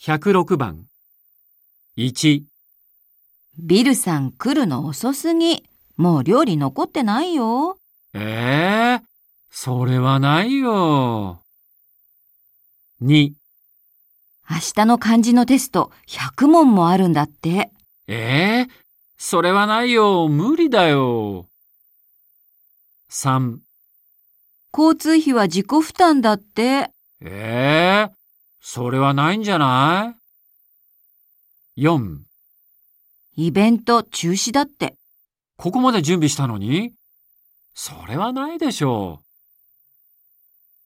106番。1、ビルさん来るの遅すぎ。もう料理残ってないよ。ええそれはないよ。2、明日の漢字のテスト100問もあるんだって。ええそれはないよ。無理だよ。3、交通費は自己負担だって。ええそれはないんじゃない ?4、イベント中止だって。ここまで準備したのに？それはないでしょう。